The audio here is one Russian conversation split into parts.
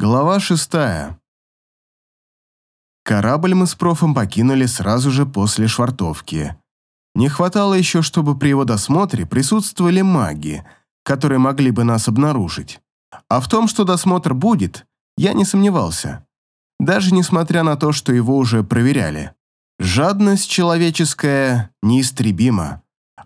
Глава шестая. Корабль мы с профом покинули сразу же после швартовки. Не хватало еще, чтобы при его досмотре присутствовали маги, которые могли бы нас обнаружить. А в том, что досмотр будет, я не сомневался. Даже несмотря на то, что его уже проверяли. Жадность человеческая неистребима.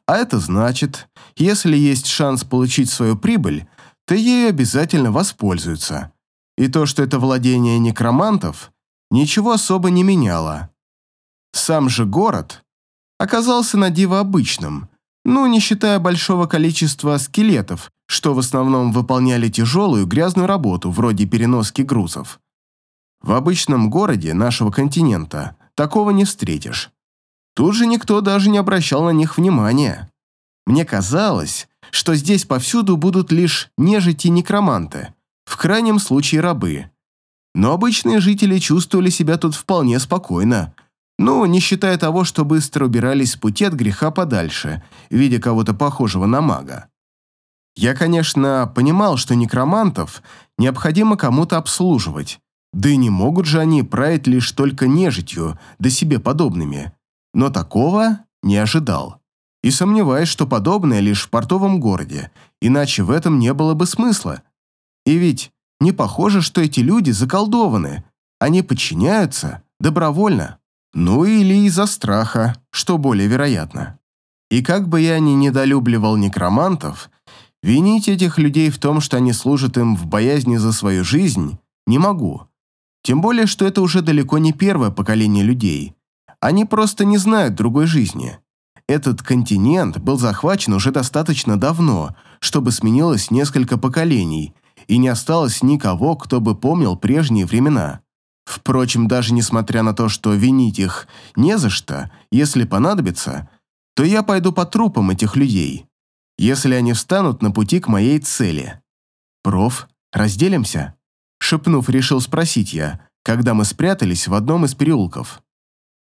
А это значит, если есть шанс получить свою прибыль, то ею обязательно воспользуются. И то, что это владение некромантов, ничего особо не меняло. Сам же город оказался на диво обычным, ну, не считая большого количества скелетов, что в основном выполняли тяжелую грязную работу, вроде переноски грузов. В обычном городе нашего континента такого не встретишь. Тут же никто даже не обращал на них внимания. Мне казалось, что здесь повсюду будут лишь нежити и некроманты, в крайнем случае рабы. Но обычные жители чувствовали себя тут вполне спокойно, ну, не считая того, что быстро убирались с пути от греха подальше, видя кого-то похожего на мага. Я, конечно, понимал, что некромантов необходимо кому-то обслуживать, да и не могут же они править лишь только нежитью, да себе подобными. Но такого не ожидал. И сомневаюсь, что подобное лишь в портовом городе, иначе в этом не было бы смысла. И ведь не похоже, что эти люди заколдованы. Они подчиняются добровольно. Ну или из-за страха, что более вероятно. И как бы я ни недолюбливал некромантов, винить этих людей в том, что они служат им в боязни за свою жизнь, не могу. Тем более, что это уже далеко не первое поколение людей. Они просто не знают другой жизни. Этот континент был захвачен уже достаточно давно, чтобы сменилось несколько поколений, и не осталось никого, кто бы помнил прежние времена. Впрочем, даже несмотря на то, что винить их не за что, если понадобится, то я пойду по трупам этих людей, если они встанут на пути к моей цели. «Проф, разделимся?» Шепнув, решил спросить я, когда мы спрятались в одном из переулков.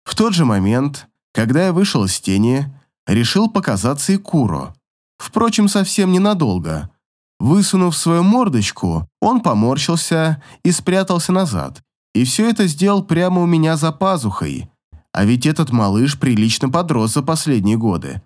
В тот же момент, когда я вышел из тени, решил показаться и Куро. Впрочем, совсем ненадолго. Высунув свою мордочку, он поморщился и спрятался назад. И все это сделал прямо у меня за пазухой. А ведь этот малыш прилично подрос за последние годы.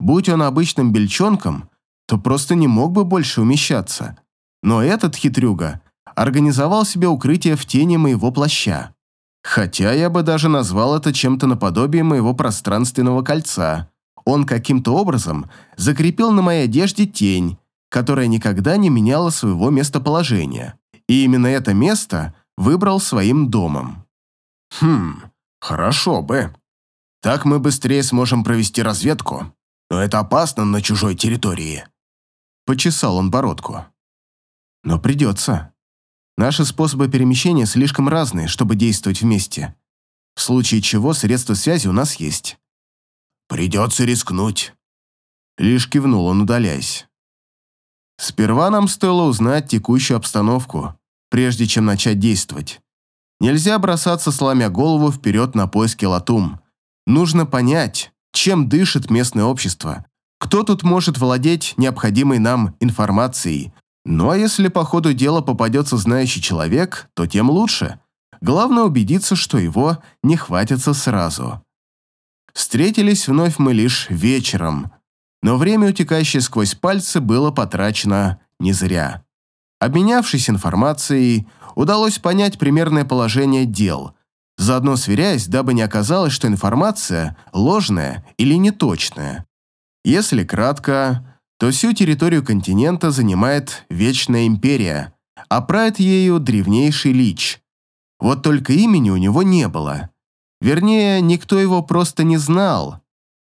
Будь он обычным бельчонком, то просто не мог бы больше умещаться. Но этот хитрюга организовал себе укрытие в тени моего плаща. Хотя я бы даже назвал это чем-то наподобие моего пространственного кольца. Он каким-то образом закрепил на моей одежде тень, которая никогда не меняла своего местоположения. И именно это место выбрал своим домом. Хм, хорошо бы. Так мы быстрее сможем провести разведку. Но это опасно на чужой территории. Почесал он бородку. Но придется. Наши способы перемещения слишком разные, чтобы действовать вместе. В случае чего средства связи у нас есть. Придется рискнуть. Лишь кивнул он, удаляясь. Сперва нам стоило узнать текущую обстановку, прежде чем начать действовать. Нельзя бросаться, сломя голову вперед на поиски латум. Нужно понять, чем дышит местное общество, кто тут может владеть необходимой нам информацией. Ну а если по ходу дела попадется знающий человек, то тем лучше. Главное убедиться, что его не хватится сразу. Встретились вновь мы лишь вечером, но время, утекающее сквозь пальцы, было потрачено не зря. Обменявшись информацией, удалось понять примерное положение дел, заодно сверяясь, дабы не оказалось, что информация ложная или неточная. Если кратко, то всю территорию континента занимает Вечная Империя, а правит ею древнейший Лич. Вот только имени у него не было. Вернее, никто его просто не знал.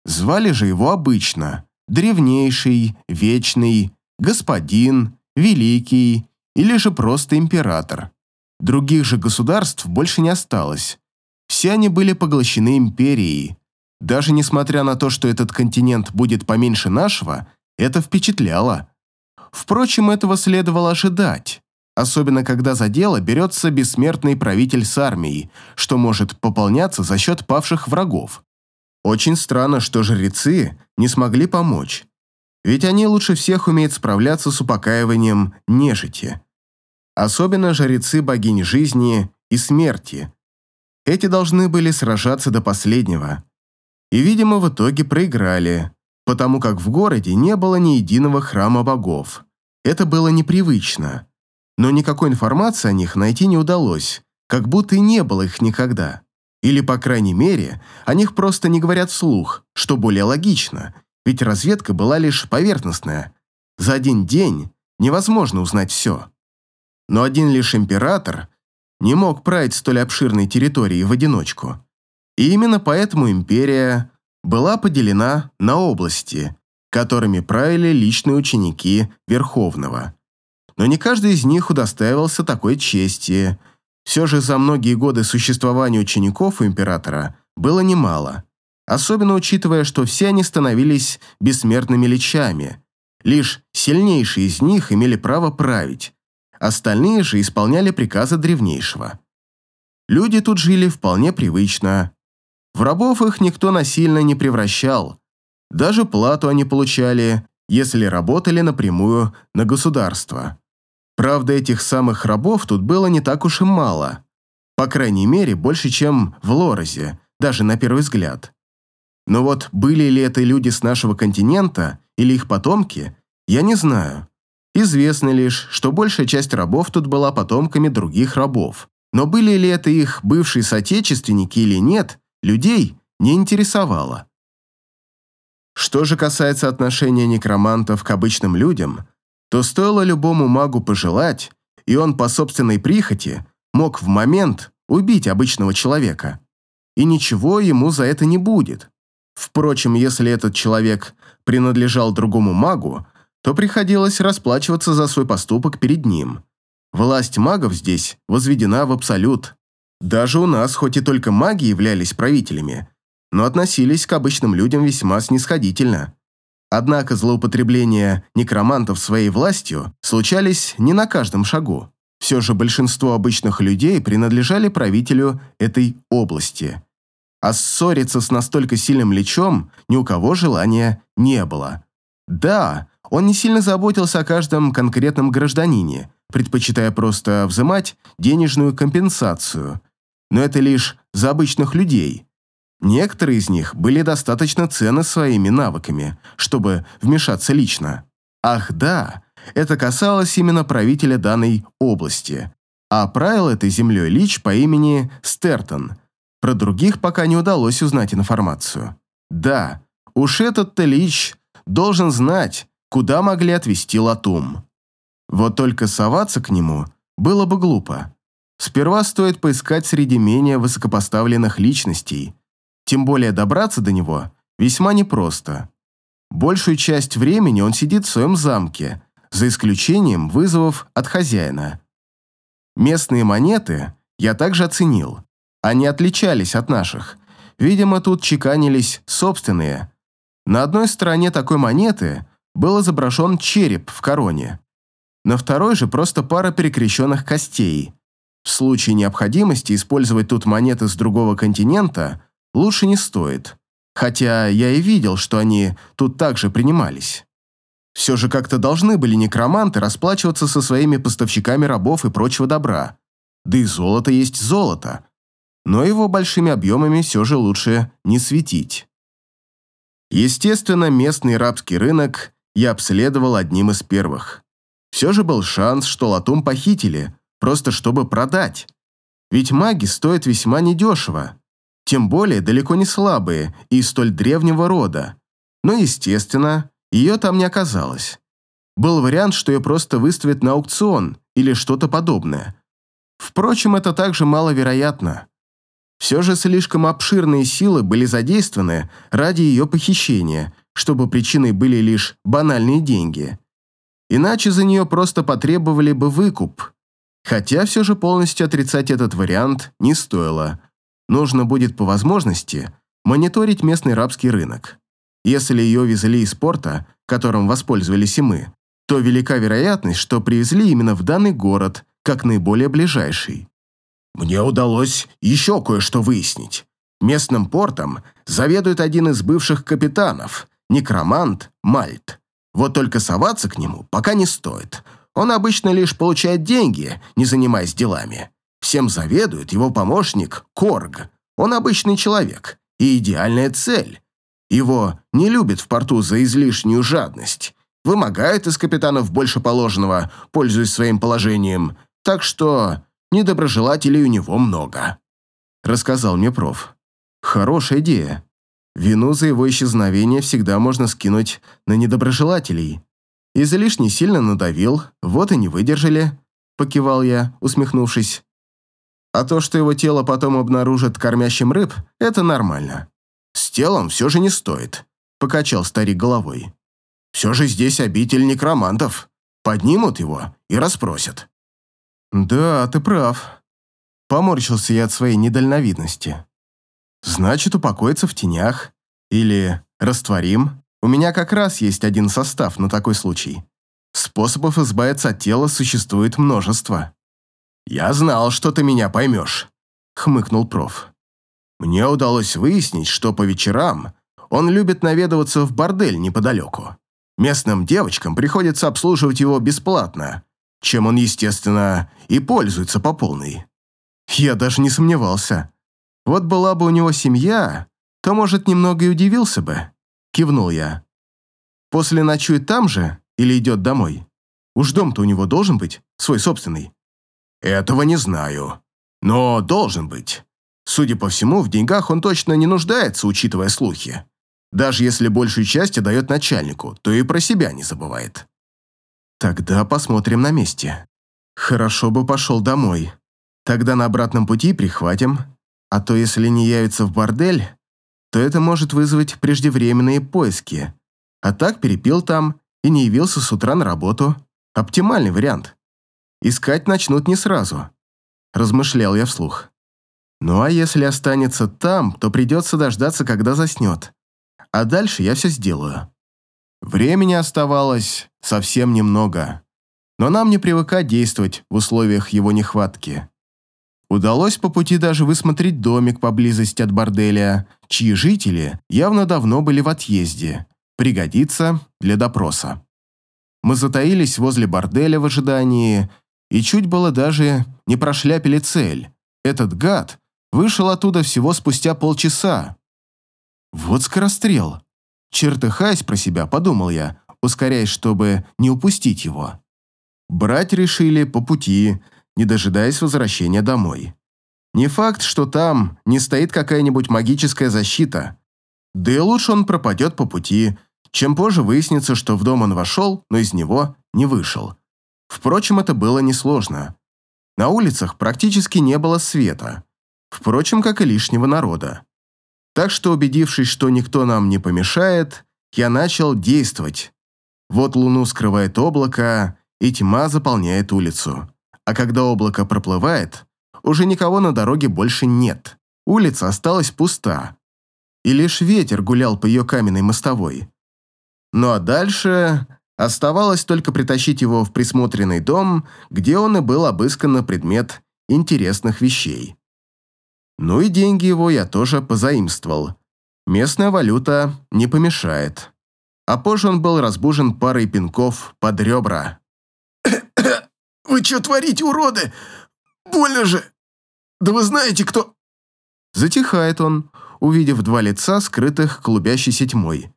Звали же его обычно Древнейший, Вечный, Господин, Великий или же просто император. Других же государств больше не осталось. Все они были поглощены империей. Даже несмотря на то, что этот континент будет поменьше нашего, это впечатляло. Впрочем, этого следовало ожидать, особенно когда за дело берется бессмертный правитель с армией, что может пополняться за счет павших врагов. Очень странно, что жрецы не смогли помочь. Ведь они лучше всех умеют справляться с упокаиванием нежити. особенно жрецы богинь жизни и смерти. Эти должны были сражаться до последнего. И, видимо, в итоге проиграли, потому как в городе не было ни единого храма богов. Это было непривычно. Но никакой информации о них найти не удалось, как будто и не было их никогда. Или, по крайней мере, о них просто не говорят вслух, что более логично, ведь разведка была лишь поверхностная. За один день невозможно узнать все. Но один лишь император не мог править столь обширной территорией в одиночку. И именно поэтому империя была поделена на области, которыми правили личные ученики Верховного. Но не каждый из них удостаивался такой чести. Все же за многие годы существования учеников у императора было немало, особенно учитывая, что все они становились бессмертными личами. Лишь сильнейшие из них имели право править, остальные же исполняли приказы древнейшего. Люди тут жили вполне привычно. В рабов их никто насильно не превращал. Даже плату они получали, если работали напрямую на государство. Правда, этих самых рабов тут было не так уж и мало. По крайней мере, больше, чем в Лорозе, даже на первый взгляд. Но вот были ли это люди с нашего континента или их потомки, я не знаю. Известно лишь, что большая часть рабов тут была потомками других рабов. Но были ли это их бывшие соотечественники или нет, людей не интересовало. Что же касается отношения некромантов к обычным людям, то стоило любому магу пожелать, и он по собственной прихоти мог в момент убить обычного человека. И ничего ему за это не будет. Впрочем, если этот человек принадлежал другому магу, то приходилось расплачиваться за свой поступок перед ним. Власть магов здесь возведена в абсолют. Даже у нас, хоть и только маги являлись правителями, но относились к обычным людям весьма снисходительно. Однако злоупотребления некромантов своей властью случались не на каждом шагу. Все же большинство обычных людей принадлежали правителю этой области. А ссориться с настолько сильным лечом ни у кого желания не было. Да, он не сильно заботился о каждом конкретном гражданине, предпочитая просто взимать денежную компенсацию. Но это лишь за обычных людей. Некоторые из них были достаточно ценны своими навыками, чтобы вмешаться лично. Ах да, это касалось именно правителя данной области. А правил этой землей Лич по имени Стертон. Про других пока не удалось узнать информацию. Да, уж этот-то Лич должен знать, куда могли отвезти Латум. Вот только соваться к нему было бы глупо. Сперва стоит поискать среди менее высокопоставленных личностей, тем более добраться до него весьма непросто. Большую часть времени он сидит в своем замке, за исключением вызовов от хозяина. Местные монеты я также оценил. Они отличались от наших. Видимо, тут чеканились собственные. На одной стороне такой монеты был изображен череп в короне. На второй же просто пара перекрещенных костей. В случае необходимости использовать тут монеты с другого континента лучше не стоит. Хотя я и видел, что они тут также принимались. Все же как-то должны были некроманты расплачиваться со своими поставщиками рабов и прочего добра. Да и золото есть золото. Но его большими объемами все же лучше не светить. Естественно, местный рабский рынок я обследовал одним из первых. Все же был шанс, что латум похитили, просто чтобы продать. Ведь маги стоят весьма недешево, тем более далеко не слабые и столь древнего рода. Но, естественно, ее там не оказалось. Был вариант, что ее просто выставят на аукцион или что-то подобное. Впрочем, это также маловероятно. Все же слишком обширные силы были задействованы ради ее похищения, чтобы причиной были лишь банальные деньги. Иначе за нее просто потребовали бы выкуп. Хотя все же полностью отрицать этот вариант не стоило. Нужно будет по возможности мониторить местный рабский рынок. Если ее везли из порта, которым воспользовались и мы, то велика вероятность, что привезли именно в данный город, как наиболее ближайший. Мне удалось еще кое-что выяснить. Местным портом заведует один из бывших капитанов, некромант Мальт. Вот только соваться к нему пока не стоит. Он обычно лишь получает деньги, не занимаясь делами. Всем заведует его помощник Корг. Он обычный человек и идеальная цель. Его не любят в порту за излишнюю жадность. Вымогает из капитанов больше положенного, пользуясь своим положением. Так что недоброжелателей у него много. Рассказал мне проф. Хорошая идея. Вину за его исчезновение всегда можно скинуть на недоброжелателей. Излишне сильно надавил, вот и не выдержали, покивал я, усмехнувшись. А то, что его тело потом обнаружат кормящим рыб, это нормально. С телом все же не стоит, покачал старик головой. Все же здесь обитель некромантов. Поднимут его и расспросят. Да, ты прав. Поморщился я от своей недальновидности. Значит, упокоиться в тенях. Или растворим. У меня как раз есть один состав на такой случай. Способов избавиться от тела существует множество. «Я знал, что ты меня поймешь», — хмыкнул проф. «Мне удалось выяснить, что по вечерам он любит наведываться в бордель неподалеку. Местным девочкам приходится обслуживать его бесплатно, чем он, естественно, и пользуется по полной». Я даже не сомневался. Вот была бы у него семья, то, может, немного и удивился бы. Кивнул я. После ночует там же или идет домой? Уж дом-то у него должен быть, свой собственный. Этого не знаю. Но должен быть. Судя по всему, в деньгах он точно не нуждается, учитывая слухи. Даже если большую часть отдает начальнику, то и про себя не забывает. Тогда посмотрим на месте. Хорошо бы пошел домой. Тогда на обратном пути прихватим. А то если не явится в бордель, то это может вызвать преждевременные поиски. А так перепил там и не явился с утра на работу. Оптимальный вариант. Искать начнут не сразу. Размышлял я вслух. Ну а если останется там, то придется дождаться, когда заснет. А дальше я все сделаю. Времени оставалось совсем немного. Но нам не привыкать действовать в условиях его нехватки. Удалось по пути даже высмотреть домик поблизости от борделя, чьи жители явно давно были в отъезде. Пригодится для допроса. Мы затаились возле борделя в ожидании и чуть было даже не прошляпили цель. Этот гад вышел оттуда всего спустя полчаса. Вот скорострел. Чертыхаясь про себя, подумал я, ускоряясь, чтобы не упустить его. Брать решили по пути, не дожидаясь возвращения домой. Не факт, что там не стоит какая-нибудь магическая защита. Да и лучше он пропадет по пути, чем позже выяснится, что в дом он вошел, но из него не вышел. Впрочем, это было несложно. На улицах практически не было света. Впрочем, как и лишнего народа. Так что, убедившись, что никто нам не помешает, я начал действовать. Вот луну скрывает облако, и тьма заполняет улицу. А когда облако проплывает, уже никого на дороге больше нет. Улица осталась пуста. И лишь ветер гулял по ее каменной мостовой. Ну а дальше Оставалось только притащить его в присмотренный дом, где он и был обыскан на предмет интересных вещей. Ну и деньги его я тоже позаимствовал. Местная валюта не помешает. А позже он был разбужен парой пинков под ребра. «Вы что творите, уроды? Больно же! Да вы знаете, кто...» Затихает он, увидев два лица, скрытых клубящейся тьмой.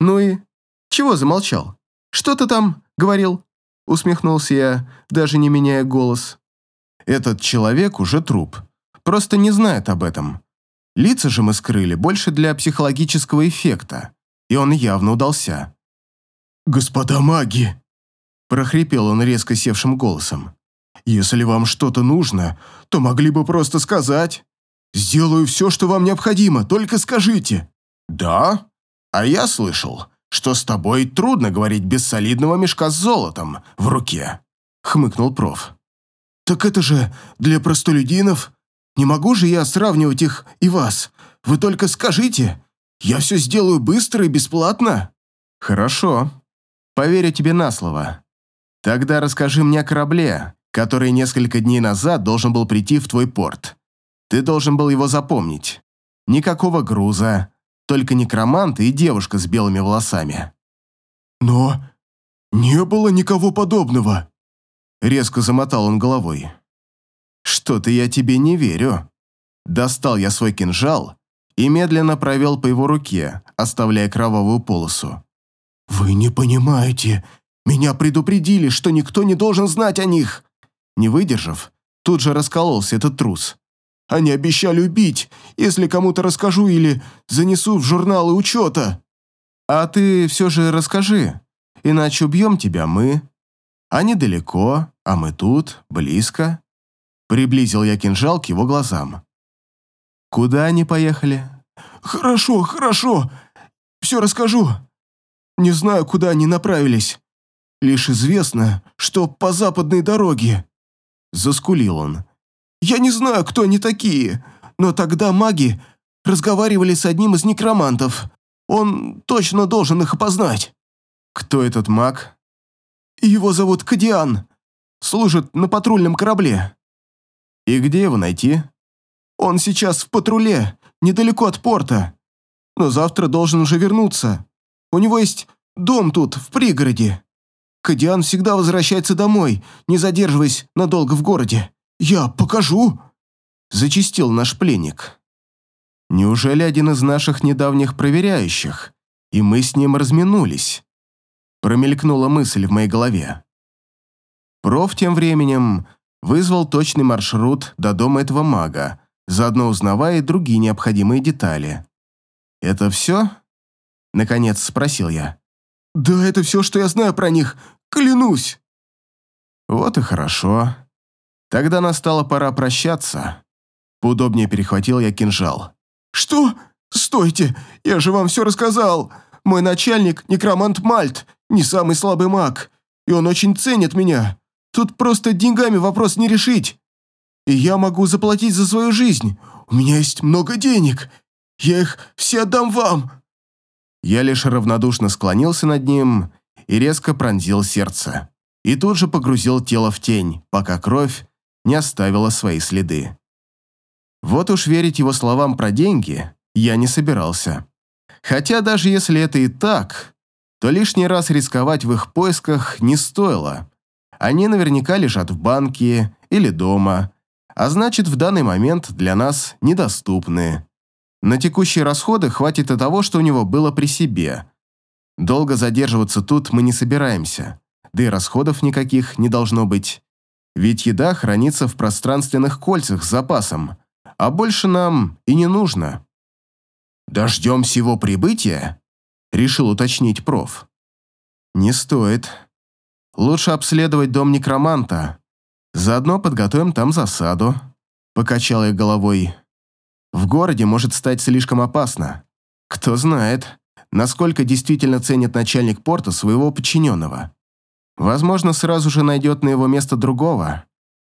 «Ну и? Чего замолчал?» «Что ты там говорил?» Усмехнулся я, даже не меняя голос. «Этот человек уже труп. Просто не знает об этом. Лица же мы скрыли больше для психологического эффекта, и он явно удался». «Господа маги!» прохрипел он резко севшим голосом. «Если вам что-то нужно, то могли бы просто сказать. Сделаю все, что вам необходимо, только скажите». «Да? А я слышал, что с тобой трудно говорить без солидного мешка с золотом в руке», — хмыкнул проф. «Так это же для простолюдинов. Не могу же я сравнивать их и вас. Вы только скажите. Я все сделаю быстро и бесплатно». «Хорошо. Поверю тебе на слово. Тогда расскажи мне о корабле, который несколько дней назад должен был прийти в твой порт. Ты должен был его запомнить. Никакого груза, только некромант и девушка с белыми волосами. Но не было никого подобного. резко замотал он головой. «Что-то я тебе не верю». Достал я свой кинжал и медленно провел по его руке, оставляя кровавую полосу. «Вы не понимаете. Меня предупредили, что никто не должен знать о них!» Не выдержав, тут же раскололся этот трус. «Они обещали убить, если кому-то расскажу или занесу в журналы учета!» «А ты все же расскажи, иначе убьем тебя мы. Они далеко, а мы тут, близко». Приблизил я кинжал к его глазам. «Куда они поехали?» «Хорошо, хорошо, все расскажу. Не знаю, куда они направились. Лишь известно, что по западной дороге». Заскулил он. «Я не знаю, кто они такие, но тогда маги разговаривали с одним из некромантов. Он точно должен их опознать». «Кто этот маг?» «Его зовут Кадиан. Служит на патрульном корабле». «И где его найти?» «Он сейчас в патруле, недалеко от порта. Но завтра должен уже вернуться. У него есть дом тут, в пригороде. Кадиан всегда возвращается домой, не задерживаясь надолго в городе. Я покажу!» Зачистил наш пленник. Неужели один из наших недавних проверяющих, и мы с ним разминулись? Промелькнула мысль в моей голове. Проф тем временем вызвал точный маршрут до дома этого мага, заодно узнавая и другие необходимые детали. «Это все?» — наконец спросил я. «Да это все, что я знаю про них, клянусь!» «Вот и хорошо. Тогда настала пора прощаться». Поудобнее перехватил я кинжал. «Что? Стойте! Я же вам все рассказал! Мой начальник – некромант Мальт, не самый слабый маг, и он очень ценит меня. Тут просто деньгами вопрос не решить. И я могу заплатить за свою жизнь. У меня есть много денег. Я их все отдам вам!» Я лишь равнодушно склонился над ним и резко пронзил сердце. И тут же погрузил тело в тень, пока кровь не оставила свои следы. Вот уж верить его словам про деньги я не собирался. Хотя даже если это и так, то лишний раз рисковать в их поисках не стоило. Они наверняка лежат в банке или дома, а значит, в данный момент для нас недоступны. На текущие расходы хватит и того, что у него было при себе. Долго задерживаться тут мы не собираемся, да и расходов никаких не должно быть. Ведь еда хранится в пространственных кольцах с запасом, а больше нам и не нужно. «Дождемся его прибытия?» – решил уточнить проф. «Не стоит. Лучше обследовать дом некроманта. Заодно подготовим там засаду», – покачал я головой. «В городе может стать слишком опасно. Кто знает, насколько действительно ценит начальник порта своего подчиненного. Возможно, сразу же найдет на его место другого,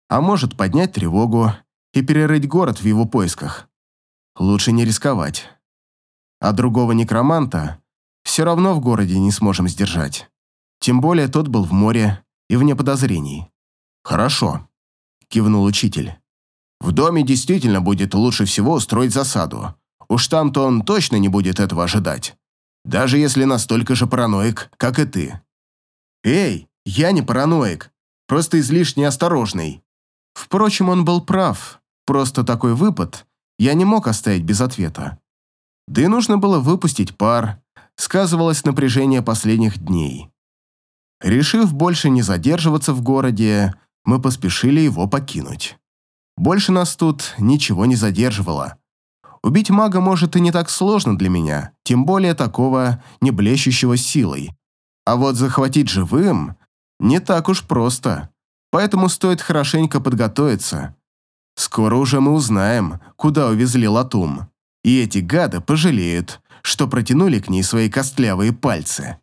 а может поднять тревогу и перерыть город в его поисках. Лучше не рисковать. А другого некроманта все равно в городе не сможем сдержать. Тем более тот был в море и вне подозрений. «Хорошо», — кивнул учитель. «В доме действительно будет лучше всего устроить засаду. Уж там-то он точно не будет этого ожидать. Даже если настолько же параноик, как и ты». «Эй, я не параноик, просто излишне осторожный». Впрочем, он был прав. Просто такой выпад я не мог оставить без ответа. Да и нужно было выпустить пар, сказывалось напряжение последних дней. Решив больше не задерживаться в городе, мы поспешили его покинуть. Больше нас тут ничего не задерживало. Убить мага может и не так сложно для меня, тем более такого не блещущего силой. А вот захватить живым не так уж просто, поэтому стоит хорошенько подготовиться. Скоро уже мы узнаем, куда увезли Латум, и эти гады пожалеют, что протянули к ней свои костлявые пальцы.